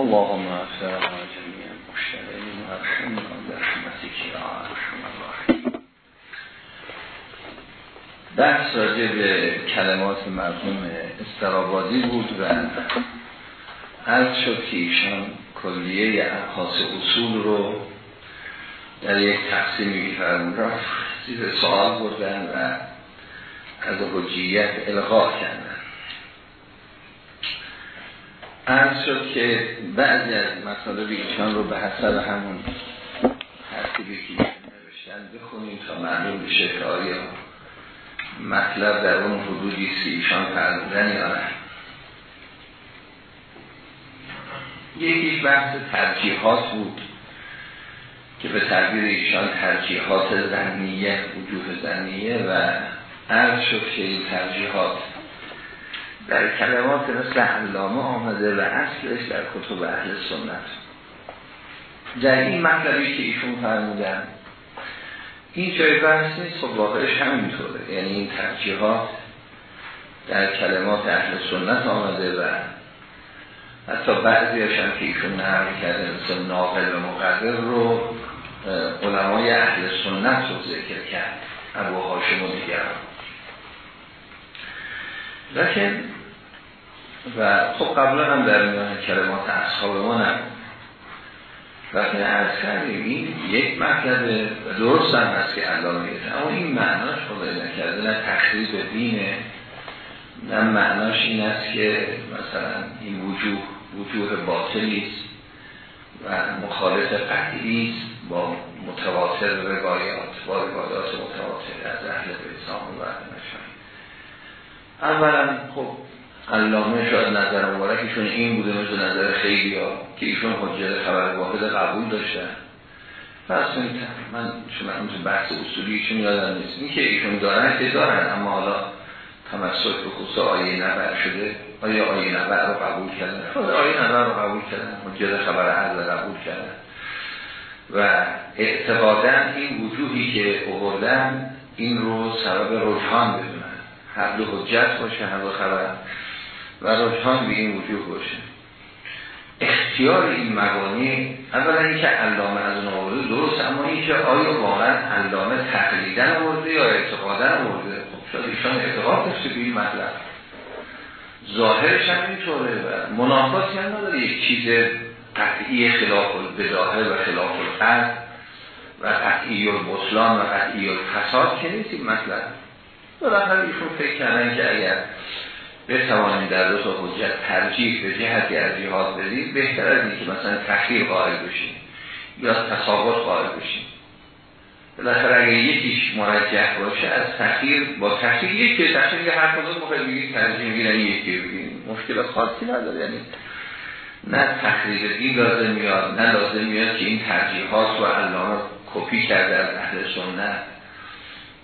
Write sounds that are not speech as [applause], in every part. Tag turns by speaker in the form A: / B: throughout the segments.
A: اللهم اغفر لنا جميع المشتغلين وارحمنا برحمتك يا ارحم الراحمين بحث راجع به کلمات مرحوم استرابادی بود و عرض شد که ایشان کلیه ابحاث اصول رو در یک تقسیمی فرمون زیر سوال بردن و از حجیت الغا کردن عرض شد که بعضی از مطالب ایشان رو به حسب همون ترتیبی که نوشتن بخونیم تا معلوم بشه که آیا مطلب در اون حدودی سی ایشان فرمودن یا نه. یکیش بحث ترجیحات بود که به تعبیر ایشان ترجیحات زنیه وجوه زنیه و عرض شد که این ترجیحات در کلمات مثل علامه آمده و اصلش در کتب اهل سنت. در این مطلبی که ایشون فرمودن این جای بحث نیست خب واقعش همینطوره. یعنی این ترجیحات در کلمات اهل سنت آمده و حتی بعضی هاشم که ایشون نقل کرده مثل ناقل و مقرر رو علمای اهل سنت رو ذکر کرد. ابو هاشم و دیگران لیکن و خب قبلا هم در میان کلمات اصحاب ما نبود وقتی عرض کردیم این یک مطلب درست هم هست که علامه اما این معناش خدای نکرده نه تخریب دینه نه معناش این است که مثلا این وجوه وجوه باطلی است و مخالف است با متواتر روایات با روایات متواتر از اهل بیسان و اولا خب علامه شاید نظر مبارکشون این بوده مثل نظر خیلی ها که ایشون حجت خبر واحد قبول داشتن. پس من شما همچون بحث اصولی چون یادم نیست. این که ایشون دارن که دارن اما حالا تمسک به خصوص آیه نبر شده. آیا آیه نبر رو قبول کردن؟ خود آیه نبر رو قبول کردن. حجت خبر عرض قبول کردن. و اعتقادا این وجوهی که اووردن این رو سبب رجحان دو حجت باشه دو خبر و رجحان به این وجوه باشه. اختیار این مبانی اولا اینکه علامه از آورده درست اما اینکه آیا واقعا علامه تقلیدن آورده یا اعتقادن آورده؟ خب شاید ایشان اعتقاد داشته به این مطلب. ظاهرش هم اینطوره و منافاتی هم نداره. یک چیز قطعی خلاف بداهه و خلاف القرد و قطعی البطلان و قطعی الفساد که نیست این مطلب. بالاخره ایشون فکر کردن که اگر بتوانیم در دو تا حجت ترجیح به جهتی از جهاد بدیم بهتر از اینکه مثلا تخییر قائل بشیم یا تصاوت قائل بشیم بالاخره اگر یکیش مرجح باشه از تخییر با تخییر یکی تخییر هر کدوم موقع بگید ترجیح می‌گیرن یکی بگیریم مشکل خاصی نداره یعنی نه تخریج این لازم میاد نه لازم میاد که این ترجیحات و علامه کپی کرده از اهل سنت.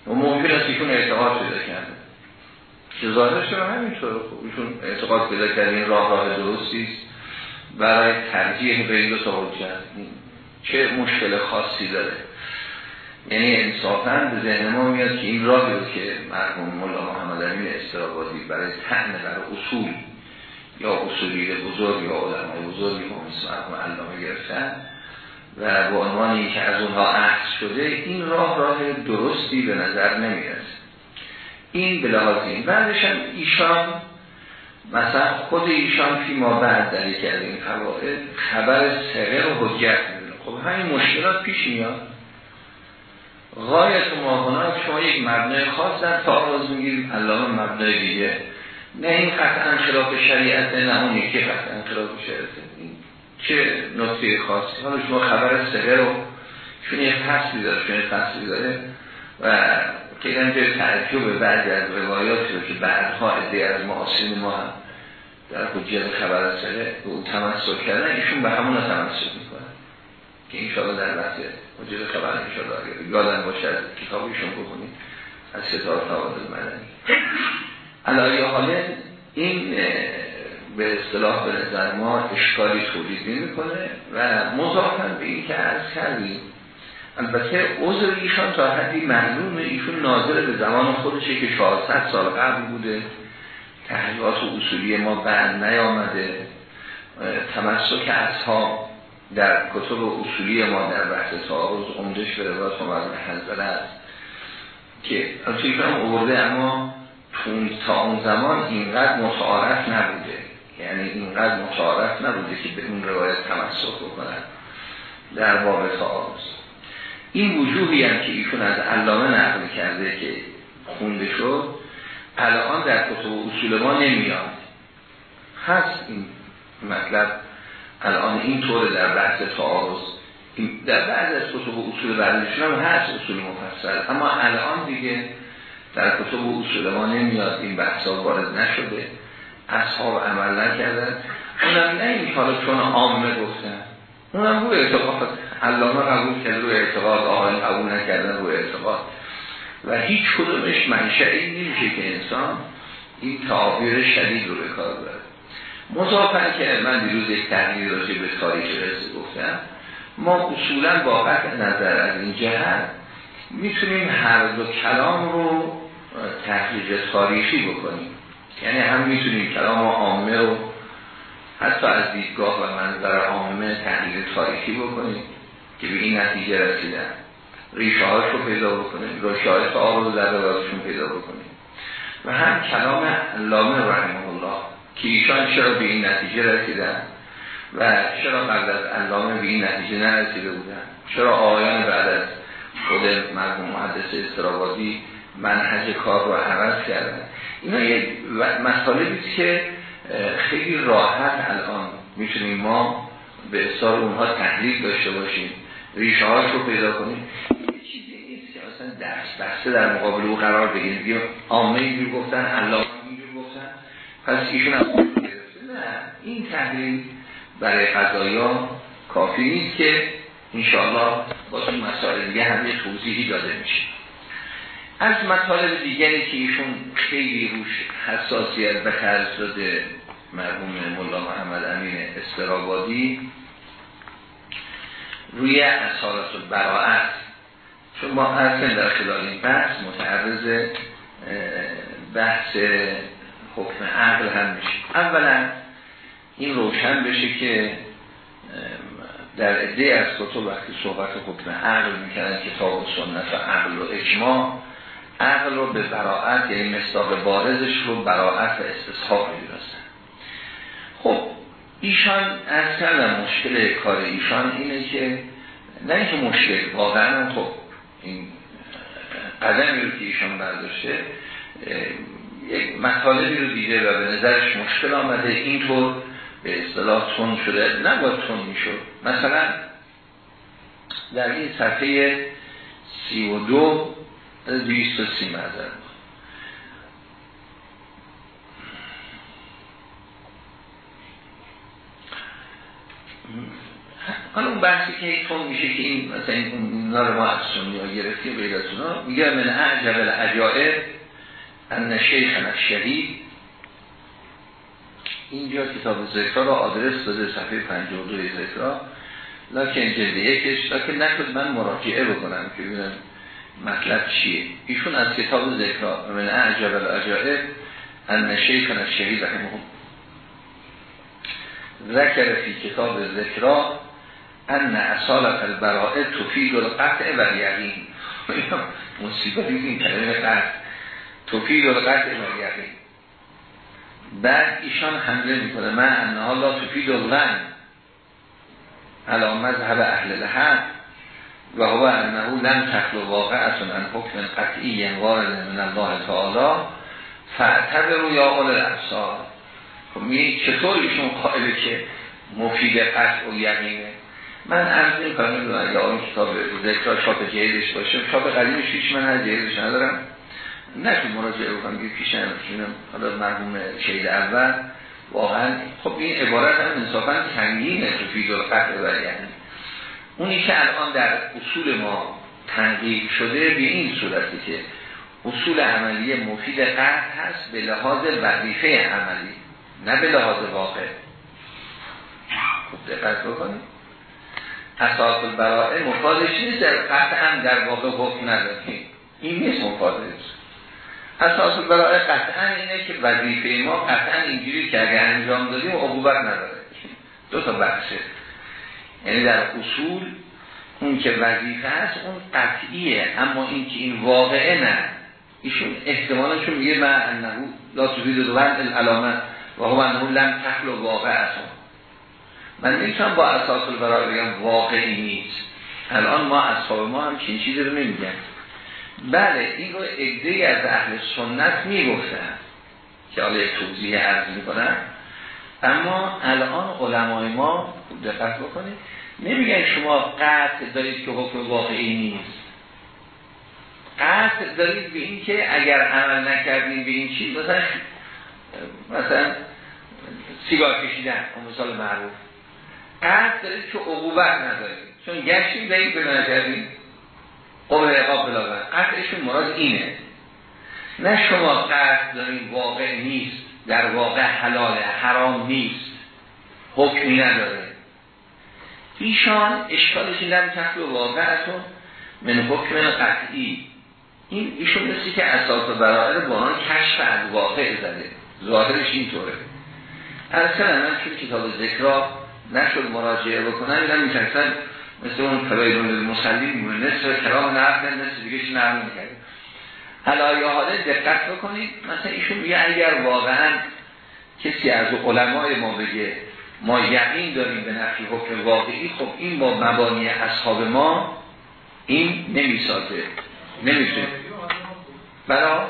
A: و ممکن است ایشون اعتقاد پیدا کرده. که ظاهرش هم همینطور خب ایشون اعتقاد پیدا کرده این راه راه درستی است. برای ترجیح بین دو تا چه مشکل خاصی داره؟ یعنی انصافا به ذهن ما میاد که این راهی رو که مرحوم مولا محمد امین استرابادی برای تحن در اصول یا اصولی بزرگ یا علمای بزرگی مثل مرحوم علامه گرفتن و با عنوانی که از اونها عکس شده این راه راه درستی به نظر نمی‌رسه. این به لحاظ این بعدش ایشان مثلا خود ایشان فی ما بعد در یک از این فواید خبر سقه و حجت می‌دونه خب همین مشکلات پیش میاد. غایت ما شما یک مبنای خاص در تعارض می‌گیرید. علامه مبنای دیگه. نه این قطعا خلاف شریعت نه اون یکی قطعا خلاف شریعت. چه نکته خاصی؟ حالا شما خبر سقه رو چون یک فصلی داره چون یک فصلی داره و که اینجا تعجب بعضی از روایاتی رو که بعدها ادهی از معاصرین ما هم در حجیت خبر سقه به اون تمسک کردن ایشون به همون تمسک می‌کنن که اینشاءالله در وقت حجیت خبر انشاءالله یادن باشه از کتاب ایشون بخونید از ستار توادل مدنی. علایه حاله این به اصطلاح به نظر ما اشکالی تولید نمی کنه و مضافن به این که از کردیم البته عذر ایشان تا حدی معلومه ایشون ناظر به زمان خودشه که 400 سال قبل بوده. تحقیقات اصولی ما بعد نیامده. تمسک اصحاب در کتب اصولی ما در بحث تعارض عمدش به روایت مرد حنزله است که البته هم اوورده اما تا اون زمان اینقدر متعارف نبوده. یعنی اینقدر متعارف نبوده که به اون روایت تمسک بکنن. در باب تعارض. این وجوهی هم که ایشون از علامه نقل کرده که خونده شد الان در کتب اصول ما نمیاد. هست این مطلب. الان این طور در بحث تعارض. در بعض از کتب اصول بعدشون هم هست اصول مفصل. اما الان دیگه در کتب اصول ما نمیاد. این بحث ها وارد نشده. اصحاب عمل نکردن. اونم نه این حالا چون عامه گفتن. اونم روی اعتقاد. علامه قبول کرده روی اعتقاد آقایان قبول نکردن روی اعتقاد. و هیچ کدومش منشأ نمیشه که انسان این تعابیر شدید رو به کار برد مضافن که من دیروز یک تحلیل راجع به تاریخ رزه گفتم ما اصولا با نظر از این جهت می‌تونیم هر دو کلام رو تحلیل تاریخی بکنیم. یعنی هم می‌تونیم کلام عامه رو حتی از دیدگاه و منظر عامه تحلیل تاریخی بکنیم که به این نتیجه رسیدن. ریشه رو پیدا بکنیم ریشه های تعارض در پیدا بکنیم. و هم کلام علامه رحمه الله که ایشان چرا به این نتیجه رسیدن و چرا بعد از علامه به این نتیجه نرسیده بودن. چرا آیان بعد از خود مرموم محدث استرابادی منهج کار رو عوض کردن. اینا یک مطالبی که خیلی راحت الان می‌تونیم ما به اصطار اونها تحلیل داشته باشیم. ریشه هاش رو پیدا کنیم. چیزی نیست که درس بسته در مقابل او قرار بگیریم. عامه اینجور گفتن علامه اینجور گفتن. پس ایشون هم نه این تحلیل برای قضایا کافی نیست که انشاءالله با این مسائل دیگه هم یه توضیحی داده میشه. از مطالب دیگری که ایشون خیلی روش حساسیت به خرج داده مرحوم ملا محمد امین استرابادی روی اصالت و براعت چون ما هستن در خلال این بحث متعرض بحث حکم عقل هم میشه اولا این روشن بشه که در عده از کتب وقتی صحبت حکم عقل می‌کنن کتاب و سنت و عقل و اجماع عقل رو به براعت یعنی مصداق بارزش رو براعت و استصحاب می‌دونستن. خب ایشان از کردم مشکل کار ایشان اینه که نه اینکه مشکل واقعا خب این قدمی رو که ایشان برداشته یک مطالبی رو دیده و به نظرش مشکل آمده اینطور به اصطلاح تون شده. نباید تون می‌شد. مثلا در این صفحه سی و دو دویست و سی مذر حالا اون بحثی که تون میشه که این مثلا این رو ما از سنی ها گرفتیم بیدتونا میگه من اعجب العجائب ان شیخ شدید اینجا کتاب ذکرها را آدرس داده صفحه 52 ذکرها لکن جلد یکش لکن نکد من مراجعه بکنم که ببینم مطلب چیه؟ ایشون از کتاب ذکرها من اعجب العجائب ان شیخنا الشهید رحمه ذکر فی کتاب ذکرها ان اصالت البرائه تفید القطع و یقین [laughs] مصیبتی این کلمه قطع. تفید القطع و یقین بعد ایشان حمله می‌کنه. من انها لا تفید الغن علا مذهب اهل الحق و هو انه لن تخلو واقعتون ان حکم قطعی وارد من الله تعالی فاعتبرو یا قول الابصار. خب می چطور ایشون قائله که مفید قطع و یقینه؟ من عرض این کنم اگه آن کتاب ذکر چاپ جهیدش باشه چاپ قدیمش هیچ من هر جهیدش ندارم. نه که مراجعه بکنم که پیش نمیشونم حالا مرحوم شهید اول واقعا خب این عبارت هم انصافا تنگینه تو فید القطع و یعنی اونی که الان در اصول ما تنقیب شده به این صورتی که اصول عملی مفید قطع هست به لحاظ وظیفه عملی نه به لحاظ واقع. خب دقت بکنید. اساس البرائه مفادش نیست در قطعا در واقع حکم نداریم. این نیست مفادش. اساس البرائه قطعا اینه که وظیفه ما قطعا اینجوری که اگر انجام دادیم عقوبت نداره. دو تا بخشه. یعنی در اصول اون که وظیفه است اون قطعیه. اما این که این واقعه نه. ایشون احتمالشون میگه من انه لا تفید دو العلامه و هم انه لم تخل واقع اصلا من نمی‌تونم با اساس البرای بگم واقعی نیست. الان ما اصحاب ما هم چین چیزی رو نمیگن. بله این رو از اهل سنت می‌گفتن که حالا یک توضیح عرض می‌کنن اما الان علمای ما دقت بکنید نمیگن شما قطع دارید که حکم واقعی نیست. قطع دارید به این که اگر عمل نکردیم به این چیز مثلا مثلا سیگار کشیدن اون مثال معروف. قطع دارید که عقوبت ندارید. چون گشتیم دارید به نکردیم قبل عقاب بلاغن قطعشون مراد اینه. نه شما قطع دارید واقع نیست. در واقع حلاله حرام نیست. حکمی نداره. ایشان اشکالش این لم تحت واقعتون من حکم قطعی. این ایشون مثلی که اساس برائر با آن کشف از واقع زده. ظاهرش اینطوره. اصلا من چون کتاب ذکرا نشد مراجعه بکنم اینم میترسن مثل اون فبایدون المسلیم نصف کلام نرد نصف دیگه نرم می‌کرد حالا حاله دقت بکنید. مثلا ایشون میگه اگر واقعا کسی از علمای ما بگه ما یقین داریم به نفی حکم واقعی خب این با مبانی اصحاب ما این نمی‌سازه. نمیشه. برا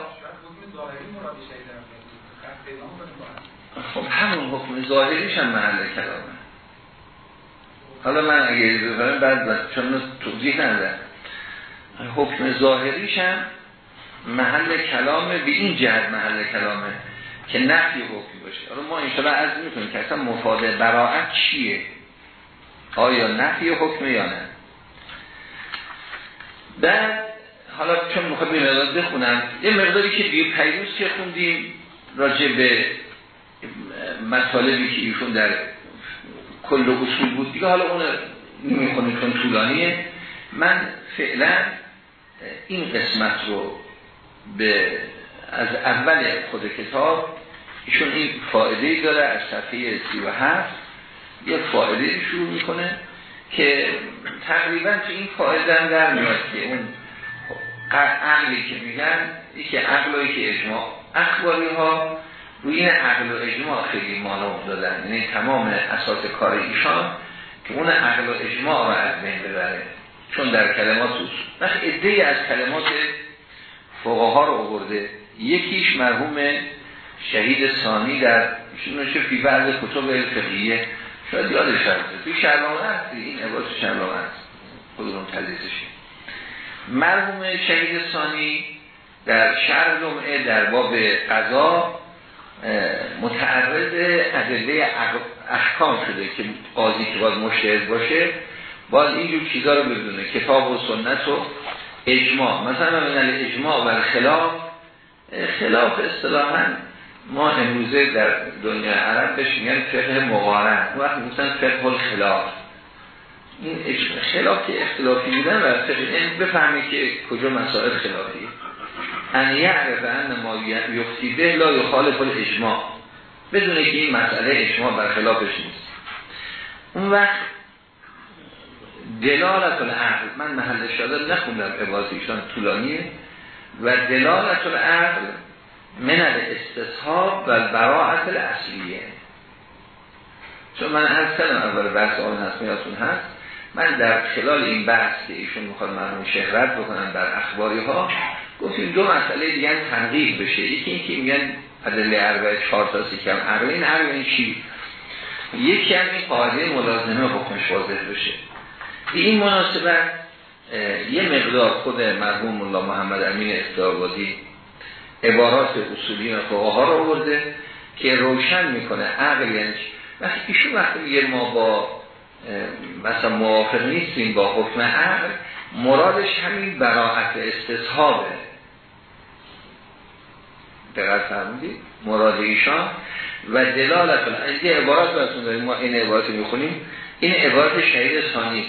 A: خب همون حکم ظاهریش هم محل کلامه. حالا من اگه بفرم بعد چون توضیح نده حکم ظاهریش هم محل کلامه به این جهت محل کلامه که نفی حکمی باشه. حالا ما انشاءالله عرض می‌کنیم که اصلا مفاد براعت چیه؟ آیا نفی حکمه یا نه؟ بعد حالا چون می‌خواد به مقدار بخونم یه مقداری که دیگه پیروز که خوندیم راجع به مطالبی که ایشون در کل اصول بود. دیگه حالا اون نمی‌خونیم چون طولانیه. من فعلا این قسمت رو به از اول خود کتاب ایشون این فائده داره از صفحه 37 یه فائده شروع می‌کنه که تقریبا تو این فائده هم در میاد که اون عقلی که میگن یکی عقلایی که اجماع. اخباری ها روی این عقل و اجماع خیلی مانا دادن یعنی تمام اساس کار ایشان که اون عقل و اجماع رو از بین ببره. چون در کلمات وقت ادهی از کلمات فقها رو آورده. یکیش مرحوم شهید ثانی در نشه فی بعض کتب الفقیه. شاید یادش هست. توی شرنامه هست. این عباس شرنامه هست. خودمون تلیزش مرحوم شهید ثانی در شهر جمعه در باب قضا متعرض ادله احکام شده که قاضی که باید مشهد باشه باید اینجور چیزا رو بدونه. کتاب و سنت و اجماع. مثلا من اجماع و خلاف خلاف اصطلاحا ما امروزه در دنیا عرب بهش میگن فقه مقارن. وقت میگن فقه الخلاف. این خلاف که اختلافی بودن و فقه این بفهمی که کجا مسائل خلافی. ان یعرف ان ما یفتی به لا یخالف الاجماع. بدونه که این مسئله اجماع بر خلافش نیست. اون وقت دلالت العقل من محل شاده نخوندم عبارتیشان طولانیه. و دلالت العقل من استصحاب و براعت الاصلیه. چون من از کردم اول بحث آن هست میاتون هست. من در خلال این بحث که ایشون می‌خواد من شهرت بکنم در اخباری ها گفتیم دو مسئله دیگه تنقیق بشه. یکی اینکه میگن عدل اربع چهار تا سی کم اربعین اربعین چی؟ یکی هم این قاعده ملازمه حکمش واضح بشه. این مناسبت یه مقدار خود مرحوم الله محمد امین استعابادی عبارات اصولی و ها رو آورده که روشن می‌کنه عقل یعنی وقتی ایشون وقتی میگه ما با مثلا موافق نیستیم با حکم عقل مرادش همین براعت استصحابه دقیق فرمودید؟ مراد ایشان و دلالت یه عبارات براتون داریم ما این عبارات می‌خونیم. این عبارت شهید ثانی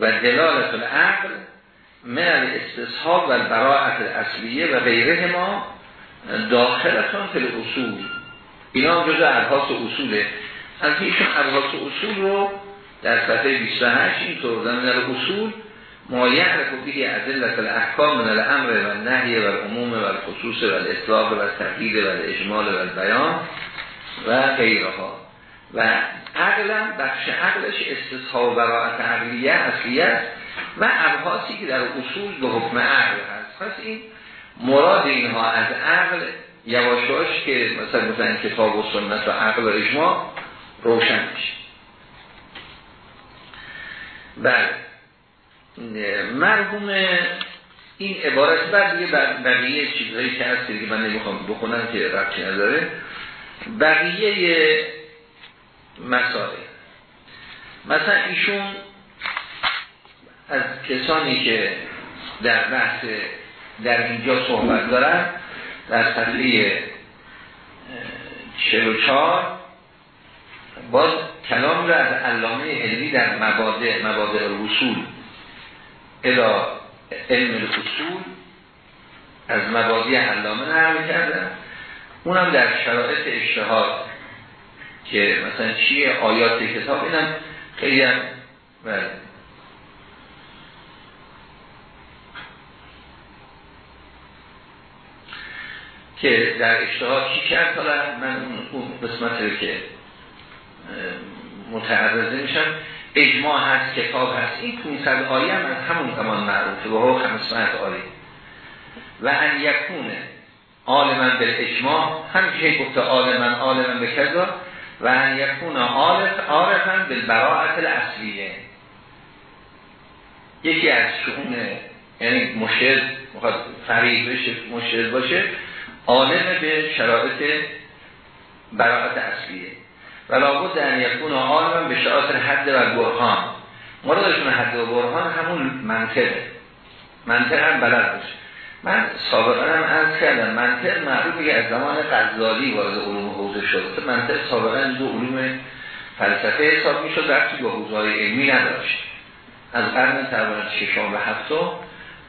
A: و دلالت العقل من استصحاب و براعت اصلیه و غیره ما داخلتون فل اصول اینا جز ابحاث اصوله. از ایشون ابحاث اصول رو در صفحه 28 اینطور در اصول ما یعرف به ادله الاحکام من الامر و النهی و العموم و الخصوص و الاطلاق و التحقیق و الاجمال و البیان و غیرها. و عقلا بخش عقلش استصحاب و براعت عقلیه اصلیه است و ابحاثی که در اصول به حکم عقل هست. پس این مراد اینها از عقل یواشاش که مثلا مثلا کتاب و سنت و عقل و اجماع روشن میشه. بله. مرحوم این عبارت بعد دیگه بقیه چیزهایی که هست که من نمی‌خوام بخونم که ربطی نداره. بقیه مسائل. مثلا ایشون از کسانی که در بحث در اینجا صحبت دارن در صفحه 44 باز کلام را از علامه علمی در مبادع مبادع الوصول الى علم الاصول از مبادی علامه نرمی کردن. اونم در شرایط اشتهاد که مثلا چیه آیات کتاب؟ اینم خیلی هم بله. که در اشتهاد چی کرد؟ حالا من اون قسمت رو که متعرضه میشم اجماع هست کتاب هست. این 500 آیه هم از همون زمان معروفه. و هو 500 آیه. و ان یکونه عالما به اجماع همیشه گفته عالما عالما به کذا. و ان یکون عارف عارفا به براعت الاصلیه. یکی از شؤون یعنی مشهد مخواد فرید بشه مشهد باشه عالم به شرایط براعت اصلیه. و لابد ان یکون عالما به شرایط حد و برهان. مرادشون حد و برهان همون منطقه. منطقه هم بلد باشه. من سابقا هم عرض کردم منطق معروفه که از زمان غزالی وارد علوم حوزه شد. منطق سابقا دو علوم فلسفه حساب می شد وقتی با حوزه علمی نداشت. از قرن تقریبا ششم و هفتم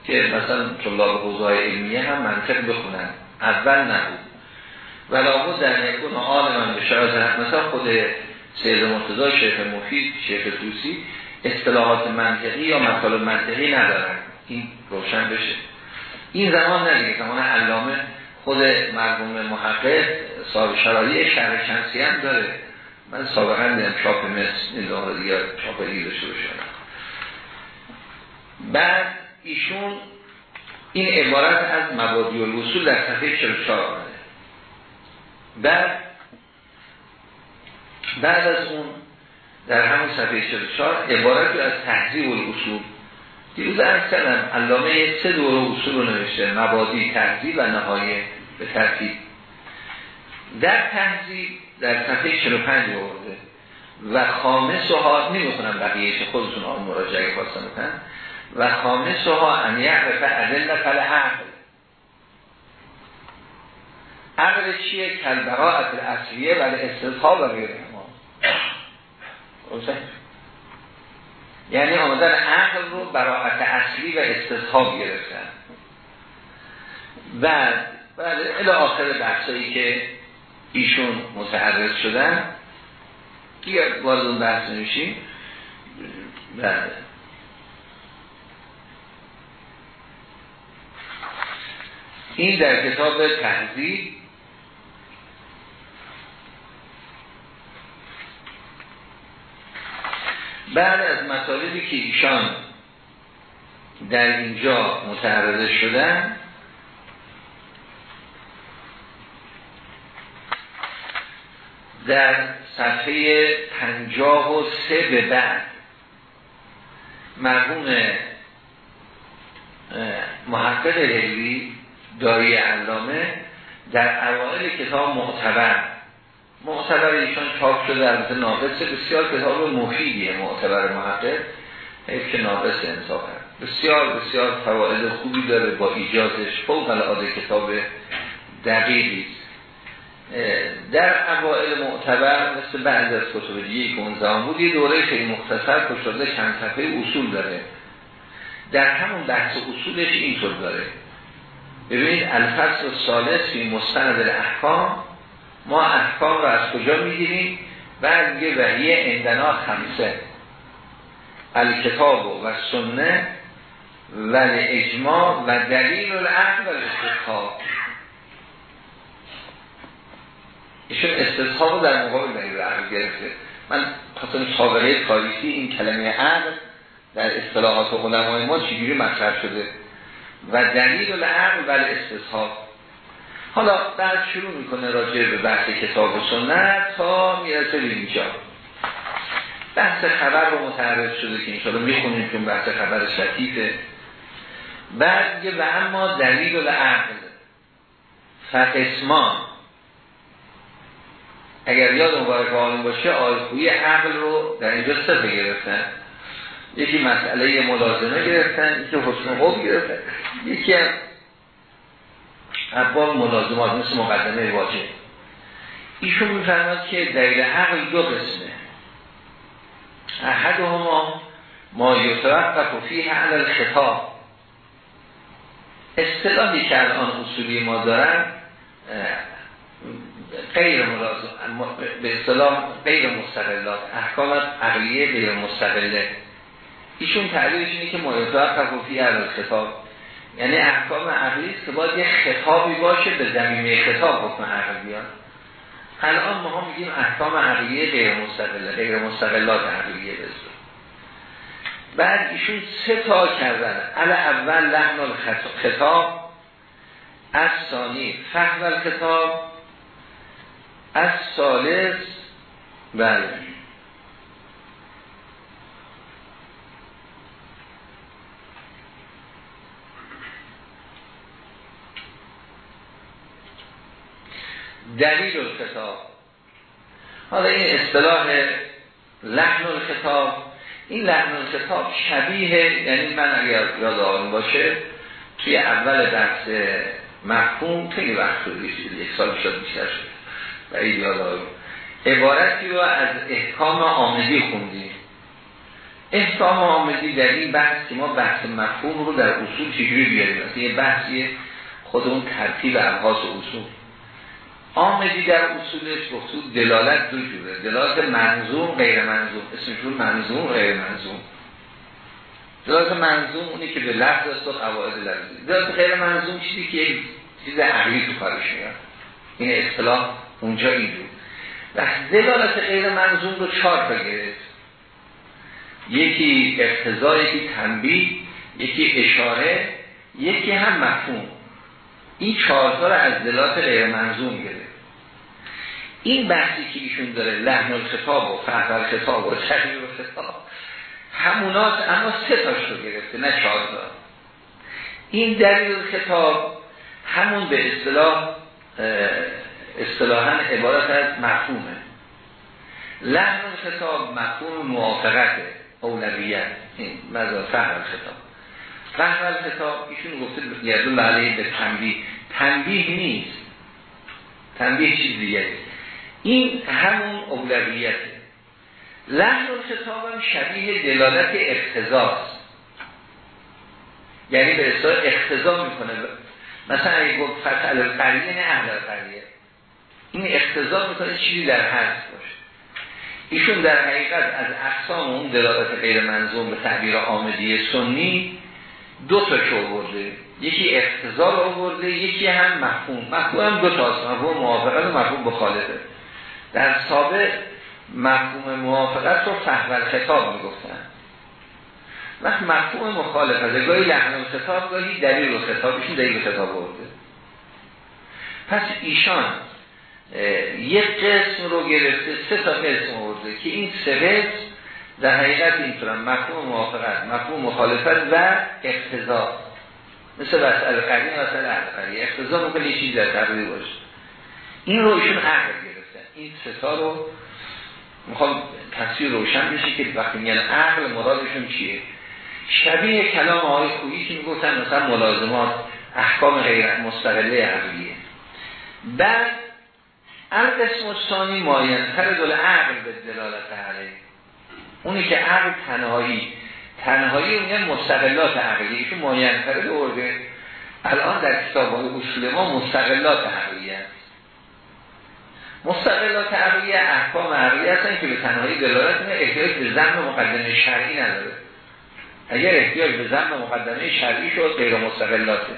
A: که مثلا طلاب حوزه علمیه هم منطق بخونن. اول نبود. ولا در نکون من به شرایط مثلا خود سید مرتضی شیخ مفید شیخ توسی اصطلاحات منطقی یا مطالب منطقی ندارن. این روشن بشه. این زمان ندیگه زمان علامه خود مرحوم محقق صاحب شرایع شهر شمسی هم داره. من سابقا دیدم چاپ مصر نظام دیگر چاپ دیگه داشته بعد ایشون این عبارت از مبادی و الوصول در صفحه 44 آمده. بعد بعد از اون در همون صفحه 44 عبارت از تحضیب الاصول. دیروز ارز کردم علامه سه دور اصول رو نوشته مبادی تحضیب و نهایه به ترتیب. در تحضیب در صفحه 45 آورده و خامس ها نمی‌خونم بقیهش خودتون آن مراجعه خواستم بکنم. و خامس ها ان یعرف عدل فل عقل عقل چیه؟ کلبراعت اصلیه و استثاب و غیره. ما یعنی آمدن عقل رو براعت اصلی و استصحاب گرفتن. بعد بعد الى آخر بحثایی که ایشون متعرض شدن دیگر وارد اون بحث نمیشیم. بعد این در کتاب تهذیب بعد از مطالبی که ایشان در اینجا متعرض شدن در صفحه پنجاه و سه به بعد مرحوم محقق هلوی داری علامه در اوائل کتاب معتبر معتبر ایشان چاپ شده البته ناقص بسیار کتاب مفیدیه معتبر محقق حیف که ناقص انصاف بسیار بسیار فواید خوبی داره با ایجازش فوق العاده کتاب دقیقی. در اوائل معتبر مثل بعض از کتب دیگه که اون زمان بود یه دوره خیلی مختصر شده چند صفحه اصول داره. در همون بحث اصولش اینطور داره. ببینید الفصل سالس فی مستند الاحکام ما احکام رو از کجا می‌گیریم؟ بعد میگه وحیه اندنا خمسه. الکتاب و سنه و اجماع و دلیل العقل و الاستثاب. ایشون استصحاب رو در مقابل دلیل عقل گرفته. من خواستم سابقه تاریخی این کلمه عقل در اصطلاحات علمای ما چجوری مطرح شده؟ و دلیل العقل و استصحاب حالا بعد شروع می‌کنه راجع به بحث کتاب و سنت تا می‌رسه به اینجا. بحث خبر رو متعرض شده که انشاءالله می‌خونیم چون بحث خبر شتیفه بعد یه و اما دلیل العقل فقسمان. اگر یاد مبارک آن باشه آیخوی عقل رو در اینجا سه گرفتن. یکی مسئله ملازمه گرفتن یکی حسن خوب گرفتن. یکی ابواب ملازمات مثل مقدمه واجه ایشون میفرماد که دلیل عقل دو قسمه. احد ما ما یتوقف فیه علی الخطاب. اصطلاحی که الان اصولی ما دارن غیر ملازم به اصطلاح غیر مستقلات احکام عقلیه غیر مستقله. ایشون تعریفش اینه که مایزات تفوفی علی خطاب یعنی احکام عقلی که باید یه خطابی باشه به زمینه خطاب حکم عقل بیان الان ما هم میگیم احکام عقلیه غیر مستقله غیر مستقلات عقلیه بزن بعد ایشون سه تا کردن. ال اول لحن خطاب از ثانی فهم کتاب از سالس بله. دلیل الخطاب. حالا این اصطلاح لحن الخطاب این لحن الخطاب شبیه یعنی من اگر یاد آن باشه توی اول درس مفهوم خیلی وقت شد یک سال شد بیشتر شد. و این یاد عبارتی رو از احکام آمدی خوندیم. احکام آمدی در این بحث که ما بحث مفهوم رو در اصول چجوری بیاریم؟ یه بحثی خود اون ترتیب ابحاث اصول. آمدی در اصولش گفتو دلالت دو جوره. دلالت منظوم غیر منظوم. اسمشون منظوم غیر منظوم. دلالت منظوم اونی که به لفظ است و قواعد لفظی. دلالت غیر منظوم چیزی که چیز عقلی تو کارش میاد. این اصطلاح اونجا این بود. و دلالت غیر منظوم رو چهار بگیرد یکی اقتضا یکی تنبیه یکی اشاره یکی هم مفهوم. این چهارتا رو از دلات غیر منظوم گرفت. این بحثی که ایشون داره لحن الخطاب و فهم الخطاب و تغییر الخطاب همونات اما سه تاش رو گرفته نه چهارتا. این دلیل الخطاب همون به اصطلاح اصطلاحا عبارت از مفهومه. لحن الخطاب مفهوم موافقت اولویت این مزار فهم الخطاب. فهم کتاب ایشون گفته یدل علیه به تنبیه تنبیه نیست. تنبیه چیز دیگه این همون اولویته. لحن کتاب هم شبیه دلالت اقتضاست. یعنی به اصطلاح اقتضا می‌کنه. مثلا اگه گفت فتح القریه نه اهل القریه این اقتضا می‌کنه چیزی در هست باشه. ایشون در حقیقت از اقسام اون دلالت غیر منظوم به تعبیر آمدی سنی دو تا چه آورده. یکی اقتضا آورده یکی هم مفهوم. مفهوم هم دو تاست مفهوم موافقت و مفهوم بخالفه در سابق مفهوم موافقت رو فهول خطاب می‌گفتن. وقت مفهوم مخالفت گاهی لحن خطاب گاهی دلیل و خطابشون دلیل خطاب آورده. پس ایشان یک قسم رو گرفته سه تا قسم آورده که این سه قسم در حقیقت اینطورم مفهوم موافقت مفهوم مخالفت و اقتضا. مثل مسئله قرین مسئله عقلی اقتضا ممکنه یه چیز در تقریبی باشه. این رو ایشون عقل گرفتن. این ستا رو می‌خوام تصویر روشن بشه که وقتی میگن عقل مرادشون چیه؟ شبیه کلام آقای خویی که می‌گفتن مثلا ملازمات احکام غیر مستقله عقلیه. بعد القسم ثانی ماینتر دل عقل به دلالت علیه اونی که عقل تنهایی. تنهایی اون مستقلات عقلی. ایشون ماینتر دورده الان در کتاب های اصول ما مستقلات عقلی هست. مستقلات عقلی احکام عقلی هستن که به تنهایی دلالت نه احتیاج به زن مقدمه شرعی نداره. اگر احتیاج به زن مقدمه شرعی شد غیر مستقلاته.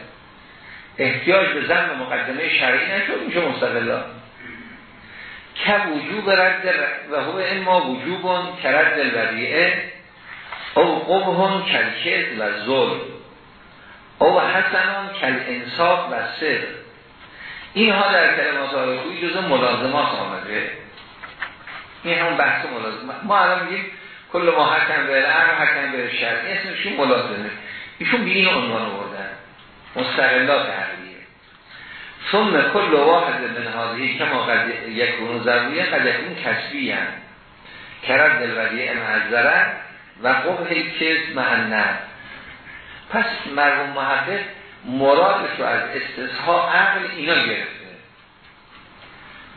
A: احتیاج به زن مقدمه شرعی نشد میشه مستقلات. که وجوب رد و هو اما وجوبون که رد الوضیعه او قبهون کلکت و ظلم. او حسنان کل انصاف و سر. اینها در کلمات های خوی جزو ملازمات آمده. این همون بحث ملازمات ما الان میگیم کل ما حکم به الان حکم به شرعی اسمشون ملازمه. ایشون به این عنوان آوردن. مستقلات عقلیه ثم کل واحد من هذه کما قد یکون ضروریه قد یکون کسبی هم کرد معذره و قبه کس معنی پس مرحوم محقق مرادش رو از استصحاب عقل اینا گرفته.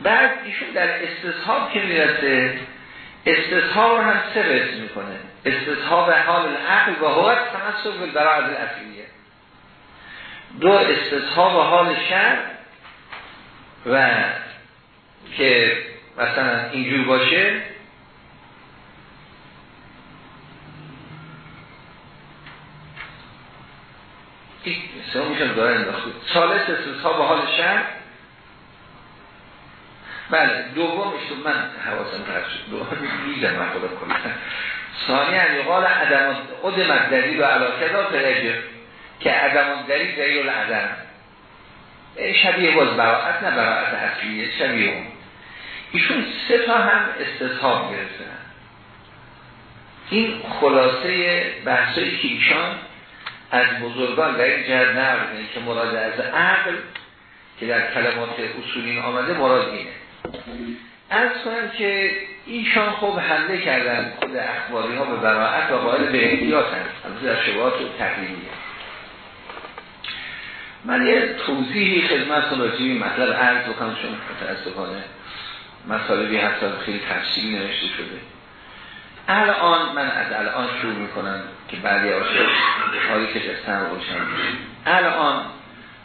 A: بعد ایشون در استصحاب که می‌رسه استصحاب رو هم سه رسم می‌کنه. استصحاب حال العقل و هو تمسک عدل اصلیه دو استصحاب حال شر و که مثلا اینجور باشه سه میشن داره سالس استصحاب حال شر بله دومش تو من حواسم پرد شد. دوم میزم من خدا کنم. ثانی هم یقال عدم قدمت دلیل و علاقه دا که عدم دلیل دلیل العدم. شبیه باز براعت نه براعت اصلیه شبیه اون. ایشون سه تا هم استصحاب گرفتن. این خلاصه بحثایی که ایشان از بزرگان در این جهت نرده که مراد از عقل که در کلمات اصولین آمده مراد اینه. از کنم که ایشان خوب حمله کردن خود اخباری ها به براعت و قائل به احتیاط هست در شبهات و من یه توضیحی خدمت راجعی مطلب عرض بکنم چون متاسفانه مطالبی حتی خیلی تفصیلی نوشته شده. الان من از الان شروع می‌کنم که بعدی آشه حالی که جستن روشن الان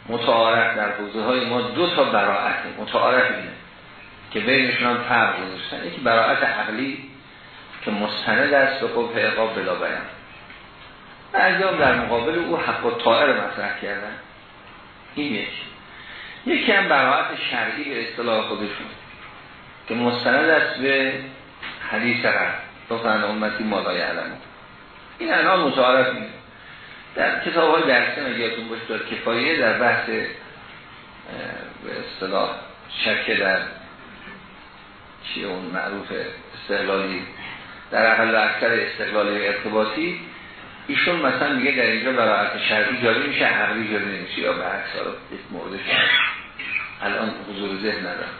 A: متعارف در حوزه های ما دو تا براعت متعارف اینه که بینشون هم فرق گذاشتن. یکی براعت عقلی که مستند است به قبه اقاب بلا بیان. بعضی در مقابل او حق و طائر مطرح کردن. این یکی یکی هم براعت شرعی به اصطلاح خودشون. که مستند است به حدیث رفت گفتن امتی مالای علم. این الان متعارف نیست در کتاب های درسی نگیتون باش در کفایه در بحث به اصطلاح شکه در چیه اون معروف استقلالی در اقل اکثر استقلالی ارتباطی ایشون مثلا میگه در اینجا براعت شرعی جاری میشه عقلی جاری نمیشه یا به عکس یک موردش الان حضور ذهن ندارم.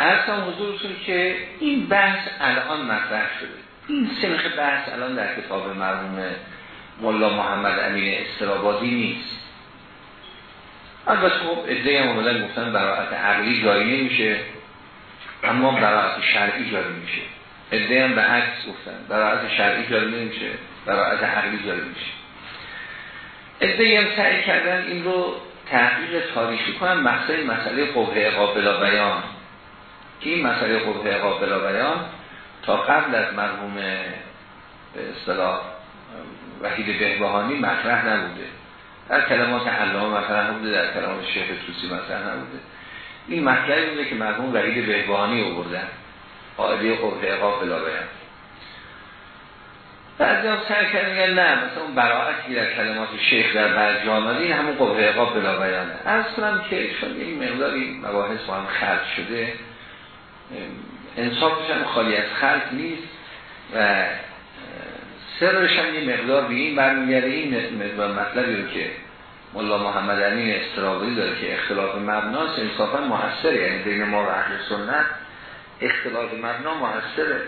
A: ارسان حضورتون که این بحث الان مطرح شده. این سنخ بحث الان در کتاب مرحوم ملا محمد امین استرابادی نیست. البته خب ادهی هم آمدن گفتن براعت عقلی جاری نمیشه اما براعت شرعی جاری میشه. ادهی هم به عکس گفتن. براعت شرعی جاری نمیشه. براعت عقلی جاری میشه ادهی هم سعی کردن این رو تحقیق تاریخی کنن. مقصد مسئله قوه قابل بیان. که این مسئله قبه قابل بیان؟ تا قبل از مرحوم به اصطلاح وحید بهبهانی مطرح نبوده. در کلمات علامه مطرح نبوده. در کلمات شیخ توسی مطرح نبوده. این مطلبی بوده که مرحوم وحید بهبهانی آوردن قاعده قبه قابل بیان. بعضی هم سر کردن نه مثلا اون براعتی در کلمات شیخ در بعض جامعه این همون قبه قابل بیانه از کنم که چون این مقداری مباحث با هم خرد شده انصافش هم خالی از خلق نیست و سرش هم یه مقدار به این برمیگرده. این مقدار مطلبی رو که ملا محمد امین استرابی داره که اختلاف مبناست انصافا محصره. یعنی بین ما و اهل سنت اختلاف مبنا محصره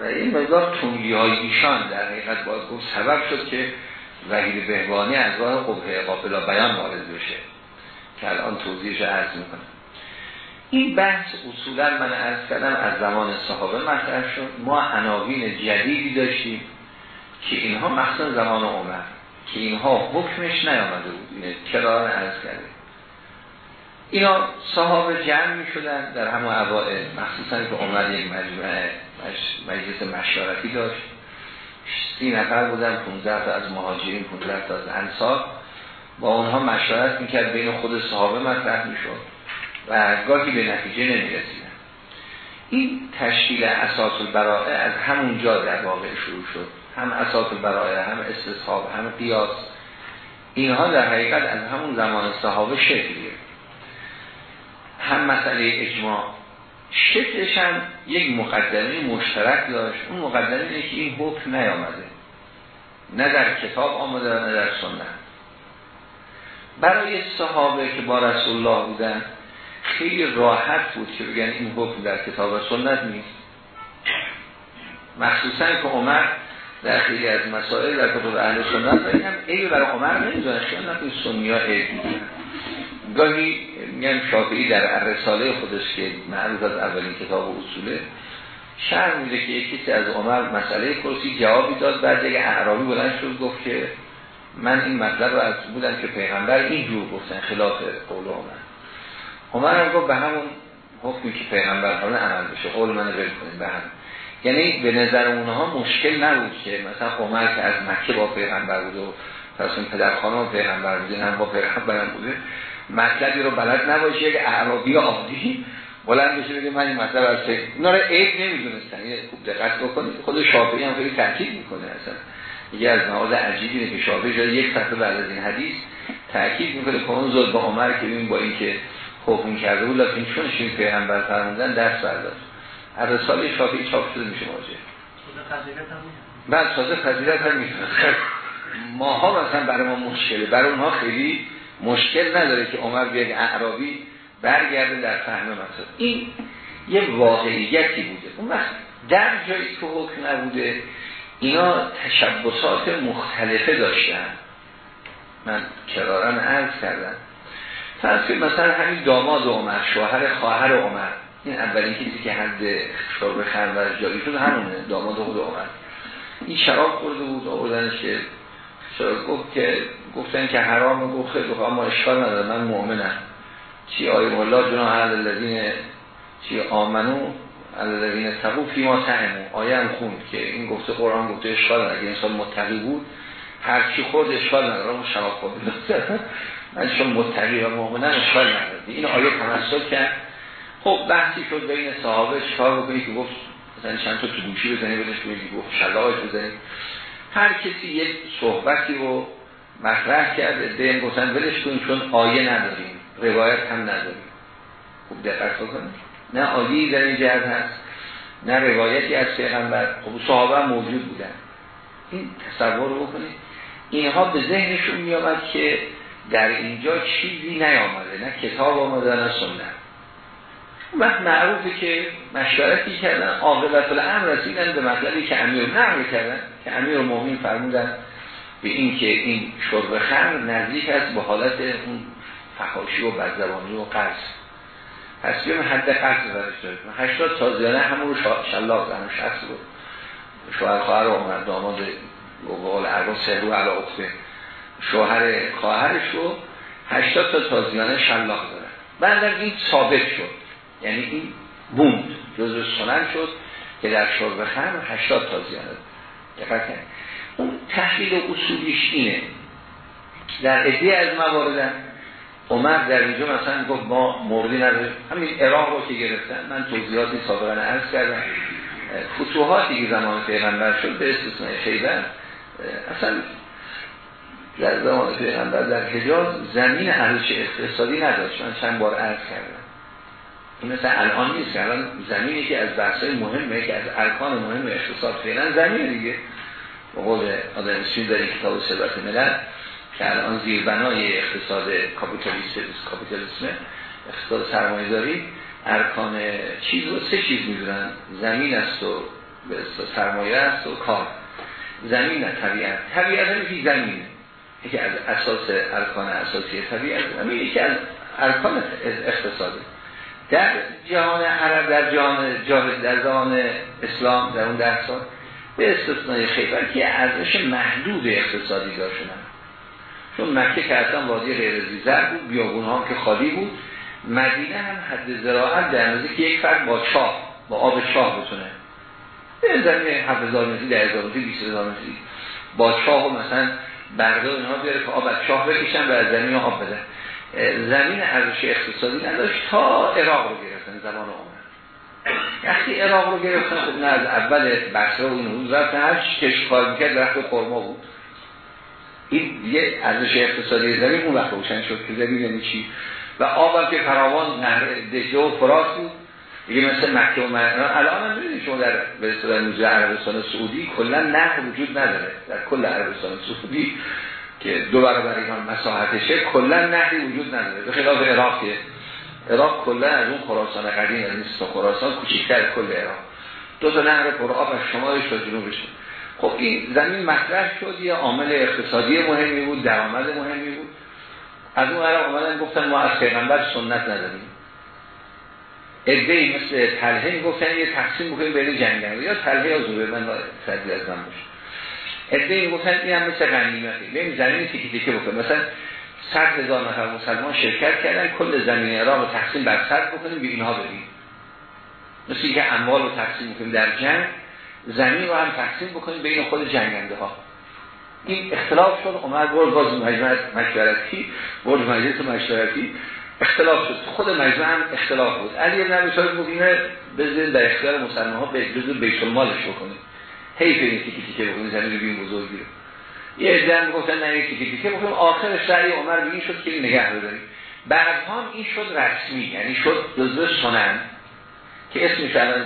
A: و این مقدار تونگی های ایشان در حقیقت باید گفت سبب شد که وحید بهبانی از راه قبه قابل بیان وارد بشه. که الان توضیحش عرض می‌کنم. این بحث اصولا من از کردم از زمان صحابه مطرح شد. ما عناوین جدیدی داشتیم که اینها مخصوصا زمان عمر که اینها حکمش نیامده بود. اینه کرار از کرده اینا صحابه جمع می شدن در همه اوائل مخصوصا که عمر یک مجموعه مجلس مشارتی داشت. سی نفر بودن 15 تا از مهاجرین 15 تا از انصار. با اونها مشورت می‌کرد بین خود صحابه مطرح می‌شد و گاهی به نتیجه نمی‌رسیدن. این تشکیل اساس البرائه از همون جا در واقع شروع شد. هم اساس البرائه هم استصحاب هم قیاس. اینها در حقیقت از همون زمان صحابه شکل هم مسئله اجماع. شکلش هم یک مقدمه مشترک داشت. اون مقدمه اینه که این حکم نیامده. نه در کتاب آمده نه در سنت. برای صحابه که با رسول الله بودن خیلی راحت بود که بگن این حکم در کتاب و سنت نیست. مخصوصا که عمر در خیلی از مسائل در کتاب اهل سنت بگم ای برای عمر نمی‌دونه خیلی نکنی سنی ها گاهی میگن شافعی در رساله خودش که معروض از اولین کتاب اصوله شهر میده که یکی از عمر مسئله کرسی جوابی داد بعد یک اعرابی بلند شد گفت که من این مطلب رو از بودم که پیغمبر اینجور گفتن خلاف قول عمر. عمر هم گفت به همون حکمی که پیغمبر حالا عمل بشه قول من رو کنیم به هم. یعنی به نظر اونها مشکل نبود که مثلا عمر که از مکه با پیغمبر بوده و پس این پدرخانه با پیغمبر بوده هم با پیغمبر بوده. مطلبی رو بلد نباشه یک اعرابی عادی بلند بشه بگه من این مطلب از اینا رو عیب نمی‌دونستن. یه خوب دقت بکنید خود شافعی هم خیلی تاکید می‌کنه اصلا. یه از نواز عجیبی که شافعی جای یک صفحه بعد از این حدیث تاکید می‌کنه که اون زود با عمر که ببین با اینکه حکم کرده بود لیکن چون شین پیغمبر فرمودن دست برداشت هر رساله شافعی چاپ شده میشه واجه بعد تازه فضیلت هم می‌تونه ماها مثلا برای ما مشکله. برای اونها خیلی مشکل نداره که عمر بیاد اعرابی برگرده در فهم مثلا این یه واقعیتی بوده. اون وقت در جایی که حکم نبوده اینا تشبسات مختلفه داشتن. من کرارن عرض کردم. فرض مثلا همین داماد عمر شوهر خواهر عمر. این اولین کسی که حد شرب خرور جاری شد همونه داماد خود عمر. این شراب خورده بود آوردنش که گفت که گفتن که حرام گفت خیلی اما اشکال نداره من مؤمنم. چی آیه الله جنا الذین چی آمنو الذین تقو فی ما تعمو آیه هم خوند که این گفته قرآن گفته اشکال نداره. اگه انسان متقی بود هر چی خورد اشکال نداره. اما شما خورد. [laughs] من چون متقی و مؤمنم اشکال نداره. این آیه تمسک کرد. خب بحثی شد بین صحابه چکار بکنی که گفت مثلا چند تا تو گوشی بزنی بدش بگی گفت شلاش بزنی. هر کسی یک صحبتی رو مطرح کرده دیم گفتن ولش کنیم چون آیه نداریم روایت هم نداریم. خوب دقت کنید نه آیه در این جهت هست نه روایتی از پیغمبر. خب صحابه موجود بودن. این تصور رو بکنید. اینها به ذهنشون میامد که در اینجا چیزی نیامده نه کتاب آمده نه سنت. وقت معروفه که مشورتی کردن عاقبت الامر رسیدن به مطلبی که امیر نقل کردن. که امیر مومین فرمودن به این که این شرب خمر نزدیک است به حالت اون فحاشی و بدزبانی و قرص پس بیام حد قرص برش داریم. هشتاد تازیانه همون رو شلاق زنم شخص بود. شوهر خواهر آمد داماد قول اربا سهرو علا اخته شوهر خواهرش رو هشتاد تا تازیانه شلاق دارن بعد این ثابت شد. یعنی این بوند. جزء سنن شد که در شرب خمر هشتاد تازیانه دقت اون تحلیل اصولیش اینه. در ادیه از موارد عمر در اینجا مثلا گفت ما مردی نداریم. همین عراق رو که گرفتن من توضیحاتی سابقا عرض کردم. فتوحاتی که زمان پیغمبر شد به استثناء خیبر اصلا در زمان پیغمبر در حجاز زمین ارزش اقتصادی نداشت. من چند بار عرض کردم. مثل الان نیست الان زمینی که از بحثای مهمه که از ارکان مهم اقتصاد فعلا زمین دیگه. به قول آدم سوی در کتاب ثبت ملل که الان زیربنای اقتصاد کاپیتالیسم کاپیتالیسم اقتصاد سرمایه داری ارکان چیز رو سه چیز می‌دونن. زمین است و سرمایه است و کار. زمین نه طبیعت. طبیعت هم یکی زمینه. یکی از اساس ارکان اساسی طبیعت. زمین یکی از ارکان اقتصاده. در جهان عرب در جهان جاهد در زمان اسلام در اون ده سال به استثنای خیبر که ارزش محدود اقتصادی داشتن. چون مکه که اصلا وادی غیر زیزر بود بیابون ها که خالی بود مدینه هم حد زراعت در که یک فرد با چاه با آب چاه بتونه. به زمین 7000 متری 10000 متری 20000 متری. با چاه و مثلا برده اینها بیاره که آب از چاه بکشن و از زمین آب بدن زمین ارزش اقتصادی نداشت تا عراق رو گرفتن زمان عمر. وقتی عراق رو گرفتن خب نه از اول بصره و این رفتن هر چی کار می‌کرد درخت خورما بود. این یه ارزش اقتصادی زمین اون وقت روشن شد که زمین یعنی چی؟ و آب که فراوان نهر دجله و فرات بود. دیگه مثل مکه و مدینه. الان هم می‌بینید شما در به اصطلاح عربستان سعودی کلا نهر وجود نداره. در کل عربستان سعودی که دو برابر ایران مساحتشه کلا نهری وجود نداره. به خلاف عراق که عراق کلا از اون خراسان قدیم از این خراسان کوچیک‌تر کل عراق. دو تا نهر پر آب از شمالش تا جنوبش خب این زمین مطرح شد یه عامل اقتصادی مهمی بود درآمد مهمی بود. از اون عراق اومدن گفتن ما از پیغمبر سنت نداریم. ادهی مثل تلهه گفتن یه تقسیم بکنیم بین جنگل یا تلهه یا زوبه من سردی از من باشه. ادهی گفتن این هم مثل غنیمتی بین زمین تیکی تیکی بکنیم مثلا صد هزار نفر مسلمان شرکت کردن کل زمین عراق رو تقسیم بر صد بکنیم به اینها بدیم. مثل که اموال رو تقسیم بکنیم در جنگ زمین رو هم تقسیم بکنیم بین خود جنگنده ها این اختلاف شد. اومد برد باز مجمع مشورتی برد مجلس مشورتی اختلاف شد. خود مجمع هم اختلاف بود. علی ابن ابی طالب اینو بزنید در اختیار مسلمان ها به جزء بکنید حیف این تیکی تیکه بکنید زمین بین بزرگی رو یه عده گفتن نه این تیکی تیکه بکنیم آخر شرعی عمر به شد که نگه بودیم بعد هم این شد رسمی یعنی شد جزء سنن که اسمش الان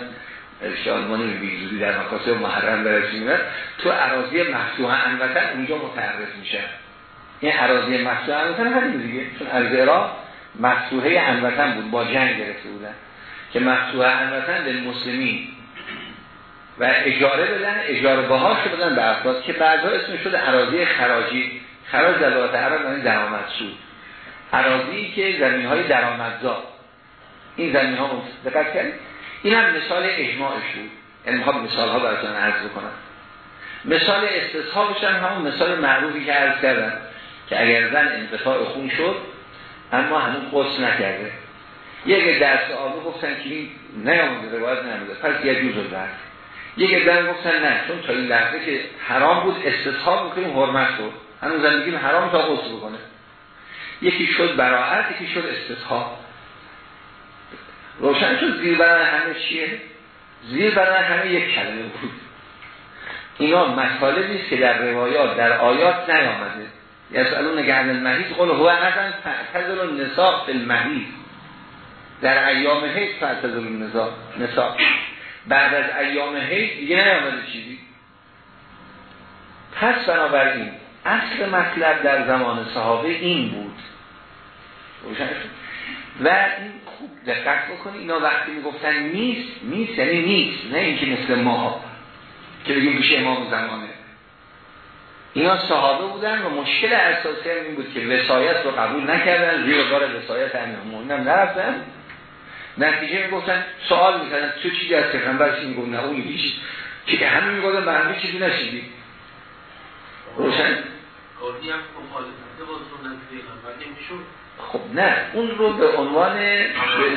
A: شادمانی بیزودی در مکاسب محرم برسیم تو عراضی مفتوح انوطن اونجا متعرض میشه. این عراضی مفتوح انوطن همین دیگه چون از عراق مفتوحه انوطن بود با جنگ گرفته بودن. که مفتوح انوطن به مسلمین و اجاره بدن اجاره باهاش بدن به افراد که بعضا اسم شده عراضی خراجی خراج در لغت عرب یعنی درآمد سود. عراضی که زمین های درآمدزا. این زمین ها دقت کردید؟ این هم مثال اجماعش بود. یعنی می‌خوام مثال ها براتون عرض بکنم. مثال استصحابش هم همون مثال معروفی که عرض کردم که اگر زن انقطاع خون شد اما هنوز قصد نکرده. یک درس آبه گفتن که این نیامده روایت نمیده. پس یه جوز رو یک در گفتن نه چون تا این لحظه که حرام بود استصحاب می‌کنیم حرمت رو هنوز زندگی حرام تا قصد بکنه. یکی شد براعت یکی شد استصحاب روشن شد زیر برای همه چیه؟ زیر برای همه یک کلمه بود. اینا مطالبی است که در روایات در آیات نیامده. یسالون گرد المحیط قل هو ازن فعتزل النساء فی المحیط در ایام حیث فعتزل النساء. بعد از ایام حیث دیگه نیامده چیزی. پس بنابراین اصل مطلب در زمان صحابه این بود. و این خوب دقت بکنی اینا وقتی می‌گفتن نیست نیست یعنی نیست نه اینکه مثل ما که بگیم میشه امام زمانه. اینا صحابه بودن و مشکل اساسی این بود که وسایت رو قبول نکردن زیر بار وسایت امام. هم نرفتن. نتیجه می‌گفتن سوال می‌کنن تو چیزی از پیغمبر چی می‌گفت نه اونی هیچ که همین می‌گفتن به همه چیزی نشیدی. روشن؟ نمیشون خب نه اون رو به عنوان به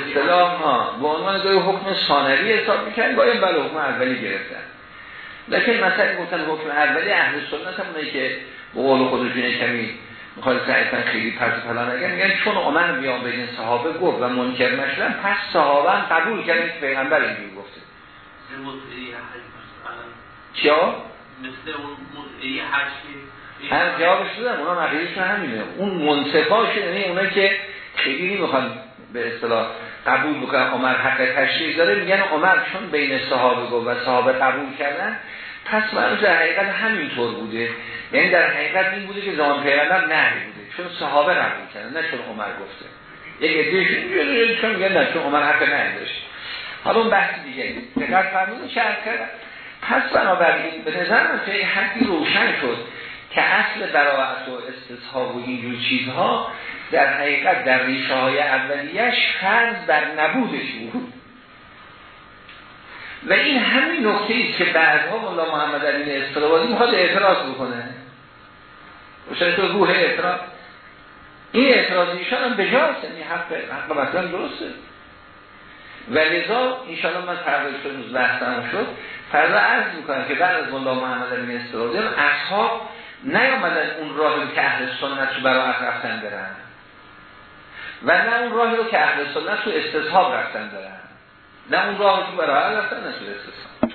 A: اصطلاح ها به عنوان دوی حکم ثانوی حساب می‌کنن باید بله حکم اولی گرفتن. لیکن مثلا گفتن حکم اولی اهل سنت هم اونایی که به قول خودشون کمی می‌خواد سعیتن خیلی پس فلان اگر میگن چون عمر بیان بین صحابه گفت و منکر نشدن پس صحابه هم قبول کردن که پیغمبر اینجوری گفته. چیا؟ مثل اون مدعی هر جوابش دادم اونا نقیدشون همینه. اون منصفاش یعنی اونا که خیلی نمی‌خوان به اصطلاح قبول بکنن عمر حق تشریح داره میگن عمر چون بین صحابه گفت و صحابه قبول کردن پس من در حقیقت همینطور بوده. یعنی در حقیقت این بوده که زمان پیغمبر نه بوده. چون صحابه قبول کردن نه چون عمر گفته. یک عدهشون چون میگن نه چون عمر حق نه داشت. حالا اون بحث دیگه. دقت فرمودن شرح کردن پس بنابراین به نظر من حدی روشن شد که اصل براعت و استصحاب و اینجور چیزها در حقیقت در ریشه های اولیش فرض بر نبودش بود و این همین نقطه است که بعدها مولا محمد علی استرابادی می‌خواد اعتراض بکنه. روشن تو روح اعتراض. این اعتراض ایشان هم بجاست یعنی حق حق مثلا درسته. و لذا انشاءالله من پرداش روز بحثم شد فردا عرض می‌کنم که بعد از مولا محمد علی استرابادی اصحاب نیامدن اون راهی که اهل سنت رو برای رفتن برن. و نه اون راهی رو که اهل سنت رو استصحاب رفتن برن. نه اون راهی که برای رفتن نه تو استصحاب